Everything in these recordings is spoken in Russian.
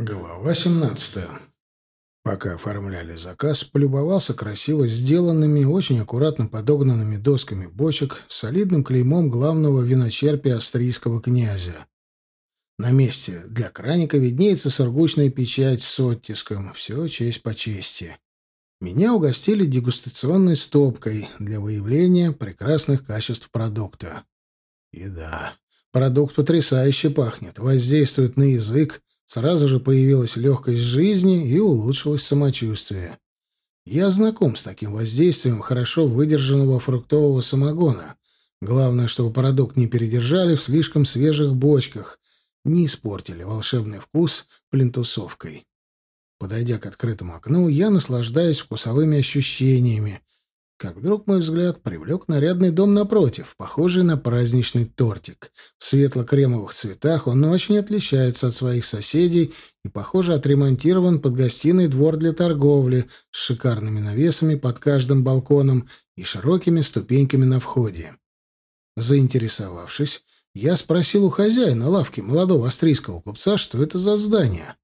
Глава 17. Пока оформляли заказ, полюбовался красиво сделанными, очень аккуратно подогнанными досками бочек с солидным клеймом главного виночерпия австрийского князя. На месте для краника виднеется сургучная печать с оттиском. Все честь по чести. Меня угостили дегустационной стопкой для выявления прекрасных качеств продукта. И да, продукт потрясающе пахнет, воздействует на язык, Сразу же появилась легкость жизни и улучшилось самочувствие. Я знаком с таким воздействием хорошо выдержанного фруктового самогона. Главное, чтобы продукт не передержали в слишком свежих бочках, не испортили волшебный вкус плинтусовкой. Подойдя к открытому окну, я наслаждаюсь вкусовыми ощущениями, как вдруг мой взгляд привлек нарядный дом напротив, похожий на праздничный тортик. В светло-кремовых цветах он очень отличается от своих соседей и, похоже, отремонтирован под гостиный двор для торговли с шикарными навесами под каждым балконом и широкими ступеньками на входе. Заинтересовавшись, я спросил у хозяина лавки молодого австрийского купца, что это за здание.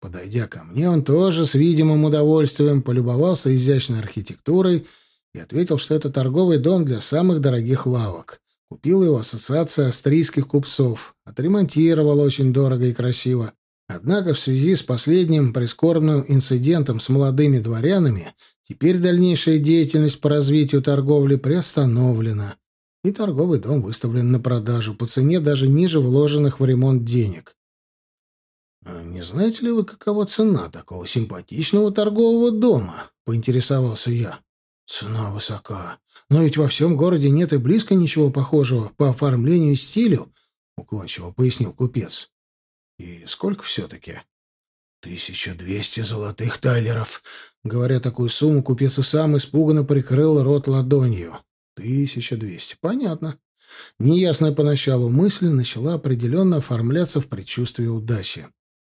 Подойдя ко мне, он тоже с видимым удовольствием полюбовался изящной архитектурой и ответил, что это торговый дом для самых дорогих лавок. Купил его ассоциация австрийских купцов, отремонтировал очень дорого и красиво. Однако в связи с последним прискорбным инцидентом с молодыми дворянами теперь дальнейшая деятельность по развитию торговли приостановлена, и торговый дом выставлен на продажу по цене даже ниже вложенных в ремонт денег. «А «Не знаете ли вы, какова цена такого симпатичного торгового дома?» — поинтересовался я. Цена высока. Но ведь во всем городе нет и близко ничего похожего по оформлению и стилю, — уклончиво пояснил купец. И сколько все-таки? Тысяча двести золотых тайлеров. Говоря такую сумму, купец и сам испуганно прикрыл рот ладонью. Тысяча двести. Понятно. Неясная поначалу мысль начала определенно оформляться в предчувствии удачи.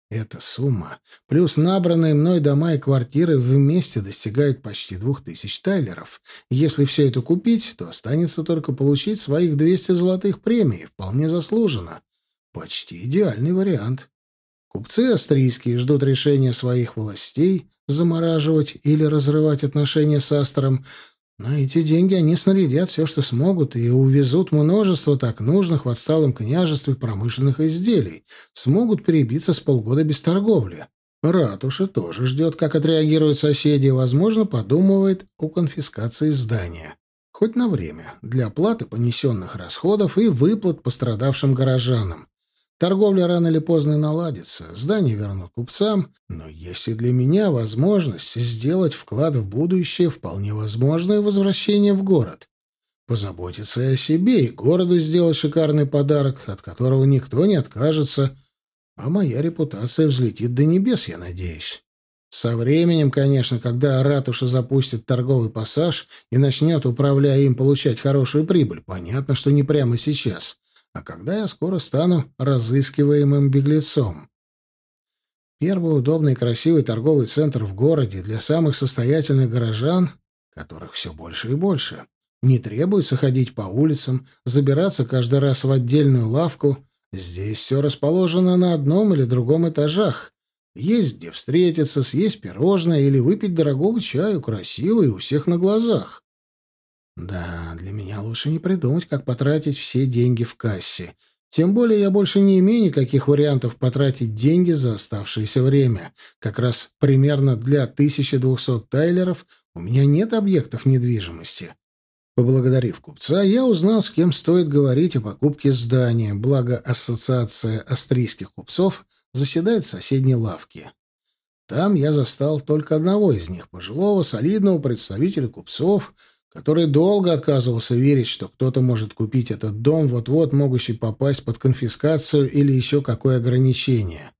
Эта сумма, плюс набранные мной дома и квартиры, вместе достигают почти двух тысяч тайлеров. Если все это купить, то останется только получить своих 200 золотых премий, вполне заслуженно. Почти идеальный вариант. Купцы австрийские ждут решения своих властей замораживать или разрывать отношения с Астером, на эти деньги они снарядят все, что смогут, и увезут множество так нужных в отсталом княжестве промышленных изделий. Смогут перебиться с полгода без торговли. Ратуша тоже ждет, как отреагируют соседи, и, возможно, подумывает о конфискации здания. Хоть на время, для оплаты понесенных расходов и выплат пострадавшим горожанам. Торговля рано или поздно наладится, здание вернут купцам, но если для меня возможность сделать вклад в будущее, вполне возможное возвращение в город. Позаботиться о себе и городу сделать шикарный подарок, от которого никто не откажется, а моя репутация взлетит до небес, я надеюсь. Со временем, конечно, когда ратуша запустит торговый пассаж и начнет, управляя им, получать хорошую прибыль, понятно, что не прямо сейчас — а когда я скоро стану разыскиваемым беглецом. Первый удобный и красивый торговый центр в городе для самых состоятельных горожан, которых все больше и больше. Не требуется ходить по улицам, забираться каждый раз в отдельную лавку. Здесь все расположено на одном или другом этажах. Есть где встретиться, съесть пирожное или выпить дорогого чаю, красиво и у всех на глазах. Да, для меня лучше не придумать, как потратить все деньги в кассе. Тем более я больше не имею никаких вариантов потратить деньги за оставшееся время. Как раз примерно для 1200 тайлеров у меня нет объектов недвижимости. Поблагодарив купца, я узнал, с кем стоит говорить о покупке здания, благо Ассоциация австрийских купцов заседает в соседней лавке. Там я застал только одного из них, пожилого, солидного представителя купцов — который долго отказывался верить, что кто-то может купить этот дом, вот-вот могущий попасть под конфискацию или еще какое ограничение.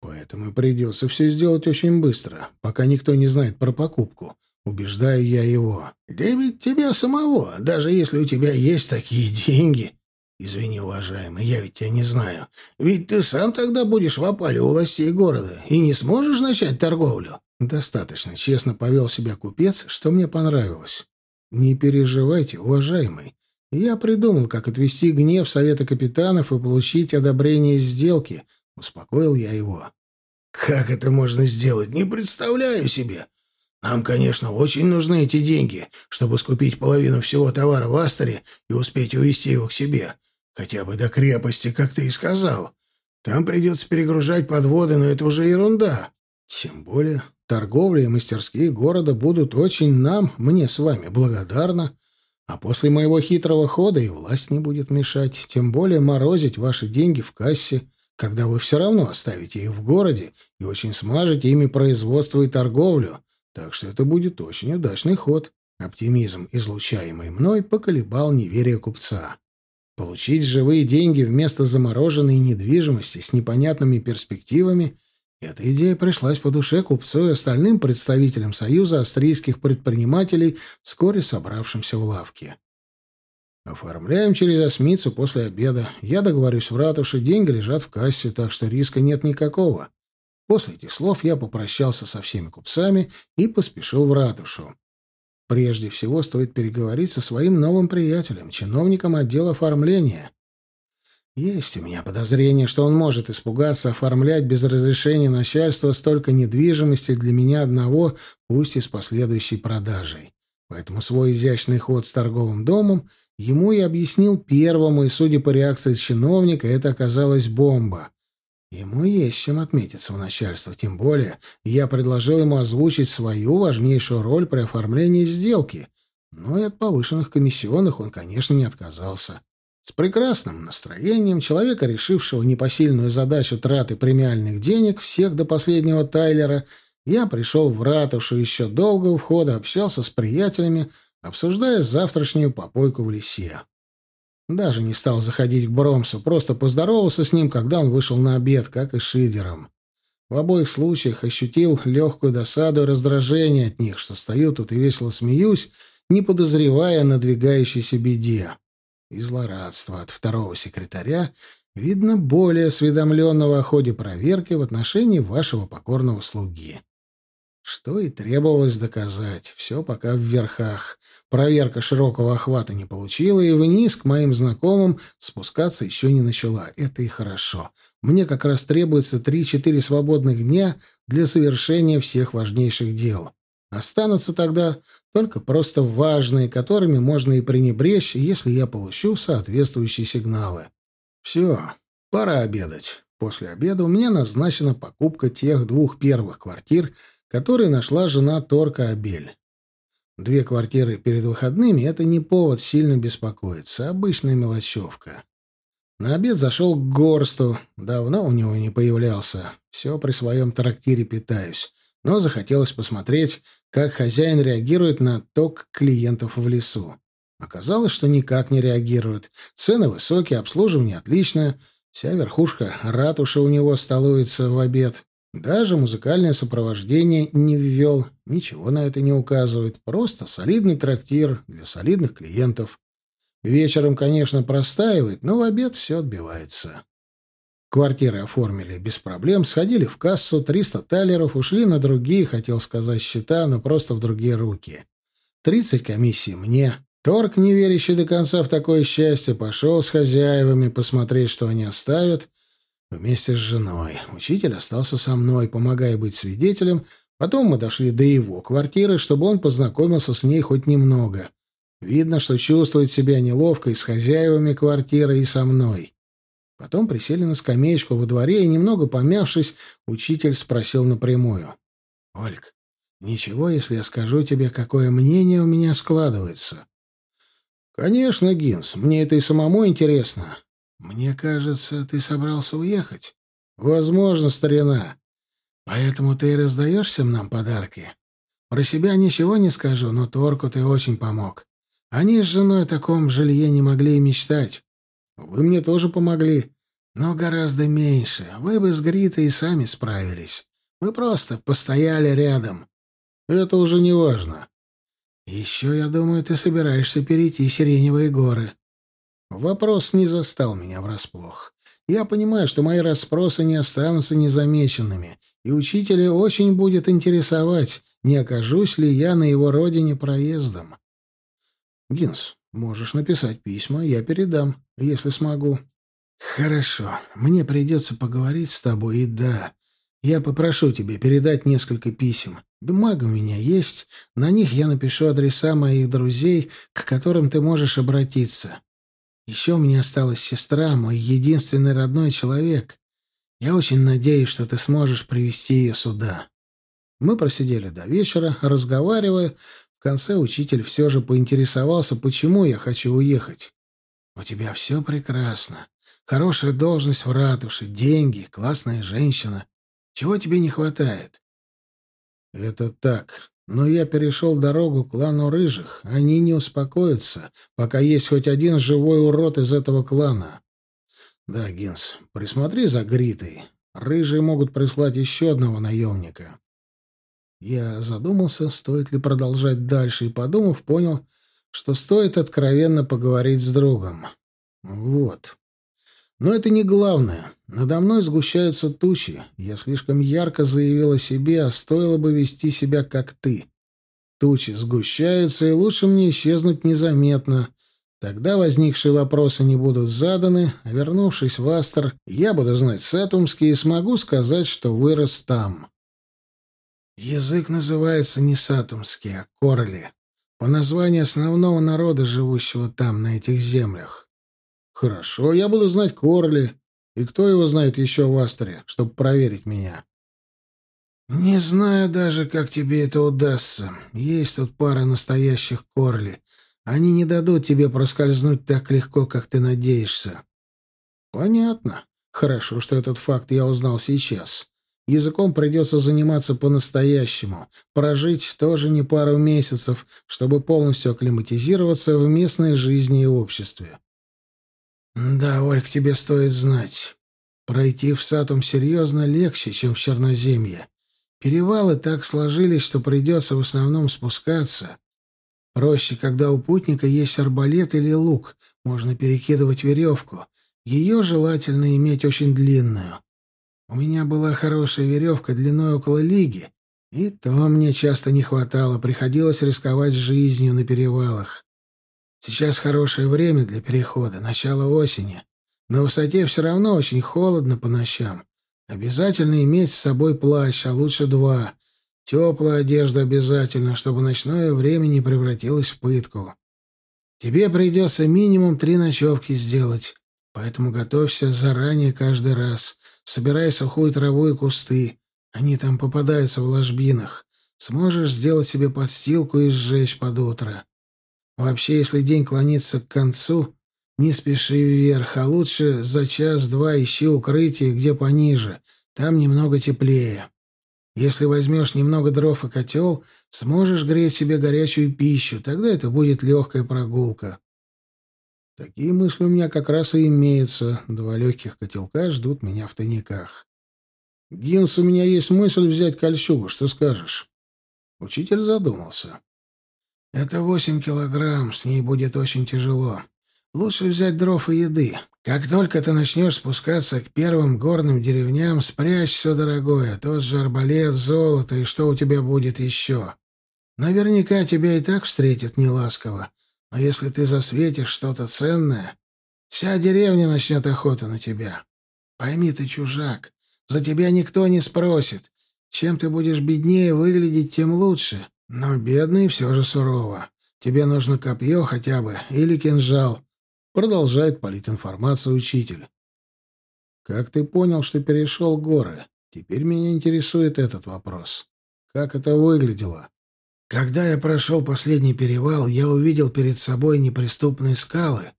Поэтому придется все сделать очень быстро, пока никто не знает про покупку. Убеждаю я его. «Да ведь тебя самого, даже если у тебя есть такие деньги...» «Извини, уважаемый, я ведь тебя не знаю. Ведь ты сам тогда будешь в опале у властей города и не сможешь начать торговлю. Достаточно честно повел себя купец, что мне понравилось. Не переживайте, уважаемый. Я придумал, как отвести гнев совета капитанов и получить одобрение сделки. Успокоил я его. Как это можно сделать? Не представляю себе. Нам, конечно, очень нужны эти деньги, чтобы скупить половину всего товара в Астере и успеть увезти его к себе. Хотя бы до крепости, как ты и сказал. Там придется перегружать подводы, но это уже ерунда. Тем более, торговля и мастерские города будут очень нам, мне с вами, благодарны. А после моего хитрого хода и власть не будет мешать, тем более морозить ваши деньги в кассе, когда вы все равно оставите их в городе и очень смажете ими производство и торговлю. Так что это будет очень удачный ход. Оптимизм, излучаемый мной, поколебал неверие купца. Получить живые деньги вместо замороженной недвижимости с непонятными перспективами — эта идея пришлась по душе купцу и остальным представителям Союза австрийских предпринимателей, вскоре собравшимся в лавке. Оформляем через осмицу после обеда. Я договорюсь в ратуше, деньги лежат в кассе, так что риска нет никакого. После этих слов я попрощался со всеми купцами и поспешил в ратушу. Прежде всего стоит переговорить со своим новым приятелем, чиновником отдела оформления. Есть у меня подозрение, что он может испугаться оформлять без разрешения начальства столько недвижимости для меня одного, пусть и с последующей продажей. Поэтому свой изящный ход с торговым домом ему я объяснил первому, и, судя по реакции чиновника, это оказалась бомба. Ему есть чем отметиться у начальства, тем более я предложил ему озвучить свою важнейшую роль при оформлении сделки, но и от повышенных комиссионных он, конечно, не отказался. С прекрасным настроением человека, решившего непосильную задачу траты премиальных денег всех до последнего Тайлера, я пришел в ратушу еще долго у входа, общался с приятелями, обсуждая завтрашнюю попойку в лесе. Даже не стал заходить к Бромсу, просто поздоровался с ним, когда он вышел на обед, как и Шидером. В обоих случаях ощутил легкую досаду и раздражение от них, что стою тут и весело смеюсь, не подозревая надвигающейся беде. И злорадство от второго секретаря, видно, более осведомленного о ходе проверки в отношении вашего покорного слуги. Что и требовалось доказать. Все пока в верхах. Проверка широкого охвата не получила, и вниз к моим знакомым спускаться еще не начала. Это и хорошо. Мне как раз требуется три-четыре свободных дня для совершения всех важнейших дел. Останутся тогда только просто важные, которыми можно и пренебречь, если я получу соответствующие сигналы. Все, пора обедать. После обеда у меня назначена покупка тех двух первых квартир — который нашла жена Торка Абель. Две квартиры перед выходными — это не повод сильно беспокоиться, обычная мелочевка. На обед зашел к Горсту, давно у него не появлялся, все при своем трактире питаюсь, но захотелось посмотреть, как хозяин реагирует на ток клиентов в лесу. Оказалось, что никак не реагирует. Цены высокие, обслуживание отличное. Вся верхушка ратуши у него столуется в обед. Даже музыкальное сопровождение не ввел, ничего на это не указывает. Просто солидный трактир для солидных клиентов. Вечером, конечно, простаивает, но в обед все отбивается. Квартиры оформили без проблем, сходили в кассу, 300 талеров, ушли на другие, хотел сказать, счета, но просто в другие руки. 30 комиссий мне. Торг, не верящий до конца в такое счастье, пошел с хозяевами посмотреть, что они оставят — Вместе с женой. Учитель остался со мной, помогая быть свидетелем. Потом мы дошли до его квартиры, чтобы он познакомился с ней хоть немного. Видно, что чувствует себя неловко и с хозяевами квартиры, и со мной. Потом присели на скамеечку во дворе, и, немного помявшись, учитель спросил напрямую. — Ольг, ничего, если я скажу тебе, какое мнение у меня складывается? — Конечно, Гинс, мне это и самому интересно. «Мне кажется, ты собрался уехать». «Возможно, старина. Поэтому ты и раздаешь всем нам подарки. Про себя ничего не скажу, но Торку ты очень помог. Они с женой о таком жилье не могли и мечтать. Вы мне тоже помогли, но гораздо меньше. Вы бы с Гритой и сами справились. Мы просто постояли рядом. Это уже не важно. Еще, я думаю, ты собираешься перейти Сиреневые горы. Вопрос не застал меня врасплох. Я понимаю, что мои расспросы не останутся незамеченными, и учителя очень будет интересовать, не окажусь ли я на его родине проездом. Гинс, можешь написать письма, я передам, если смогу. Хорошо, мне придется поговорить с тобой, и да, Я попрошу тебя передать несколько писем. Бумага у меня есть, на них я напишу адреса моих друзей, к которым ты можешь обратиться. Еще у меня осталась сестра, мой единственный родной человек. Я очень надеюсь, что ты сможешь привести ее сюда. Мы просидели до вечера, разговаривая. Конце учитель все же поинтересовался, почему я хочу уехать. «У тебя все прекрасно. Хорошая должность в ратуше, деньги, классная женщина. Чего тебе не хватает?» «Это так. Но я перешел дорогу к клану Рыжих. Они не успокоятся, пока есть хоть один живой урод из этого клана. Да, Гинс, присмотри за Гритой. Рыжие могут прислать еще одного наемника». Я задумался, стоит ли продолжать дальше, и, подумав, понял, что стоит откровенно поговорить с другом. Вот. Но это не главное. Надо мной сгущаются тучи. Я слишком ярко заявил о себе, а стоило бы вести себя как ты. Тучи сгущаются, и лучше мне исчезнуть незаметно. Тогда возникшие вопросы не будут заданы, а вернувшись в Астер, я буду знать Сатумский и смогу сказать, что вырос там. Язык называется не Сатумский, а Корли, по названию основного народа, живущего там, на этих землях. Хорошо, я буду знать Корли. И кто его знает еще в Астере, чтобы проверить меня? Не знаю даже, как тебе это удастся. Есть тут пара настоящих Корли. Они не дадут тебе проскользнуть так легко, как ты надеешься. Понятно. Хорошо, что этот факт я узнал сейчас. Языком придется заниматься по-настоящему. Прожить тоже не пару месяцев, чтобы полностью акклиматизироваться в местной жизни и обществе. «Да, Ольг, тебе стоит знать. Пройти в Сатум серьезно легче, чем в Черноземье. Перевалы так сложились, что придется в основном спускаться. Проще, когда у путника есть арбалет или лук, можно перекидывать веревку. Ее желательно иметь очень длинную. У меня была хорошая веревка длиной около лиги, и то мне часто не хватало, приходилось рисковать жизнью на перевалах. Сейчас хорошее время для перехода, начало осени. На высоте все равно очень холодно по ночам. Обязательно иметь с собой плащ, а лучше два. Теплая одежда обязательно, чтобы ночное время не превратилось в пытку. Тебе придется минимум три ночевки сделать, поэтому готовься заранее каждый раз. Собирай сухую траву и кусты. Они там попадаются в ложбинах. Сможешь сделать себе подстилку и сжечь под утро. Вообще, если день клонится к концу, не спеши вверх, а лучше за час-два ищи укрытие, где пониже. Там немного теплее. Если возьмешь немного дров и котел, сможешь греть себе горячую пищу. Тогда это будет легкая прогулка. Такие мысли у меня как раз и имеются. Два легких котелка ждут меня в тайниках. Гинс, у меня есть мысль взять кольчугу. Что скажешь? Учитель задумался. Это восемь килограмм, с ней будет очень тяжело. Лучше взять дров и еды. Как только ты начнешь спускаться к первым горным деревням, спрячь все дорогое, тот же арбалет, золото и что у тебя будет еще. Наверняка тебя и так встретят неласково. Но если ты засветишь что-то ценное, вся деревня начнет охоту на тебя. Пойми ты, чужак, за тебя никто не спросит. Чем ты будешь беднее выглядеть, тем лучше. Но бедный все же сурово. Тебе нужно копье хотя бы или кинжал. Продолжает палить информацию учитель. Как ты понял, что перешел горы? Теперь меня интересует этот вопрос. Как это выглядело? Когда я прошел последний перевал, я увидел перед собой неприступные скалы,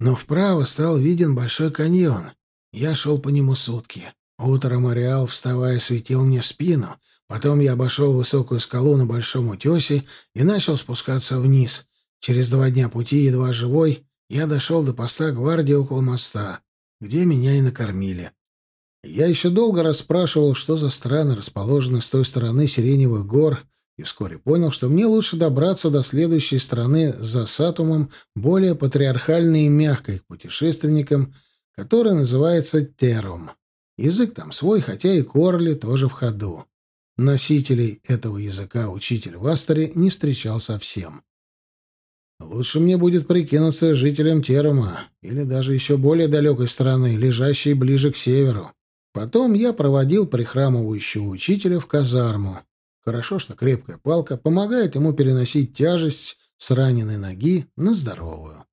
но вправо стал виден большой каньон. Я шел по нему сутки. Утром Ареал, вставая, светил мне в спину — Потом я обошел высокую скалу на Большом утесе и начал спускаться вниз. Через два дня пути, едва живой, я дошел до поста гвардии около моста, где меня и накормили. Я еще долго расспрашивал, что за страны расположены с той стороны Сиреневых гор, и вскоре понял, что мне лучше добраться до следующей страны за Сатумом, более патриархальной и мягкой к путешественникам, которая называется Терум. Язык там свой, хотя и Корли тоже в ходу. Носителей этого языка учитель в Астере не встречал совсем. Лучше мне будет прикинуться жителем Терума или даже еще более далекой страны, лежащей ближе к северу. Потом я проводил прихрамывающего учителя в казарму. Хорошо, что крепкая палка помогает ему переносить тяжесть с раненой ноги на здоровую.